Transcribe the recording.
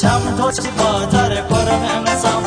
Çam toç bazar kormen sam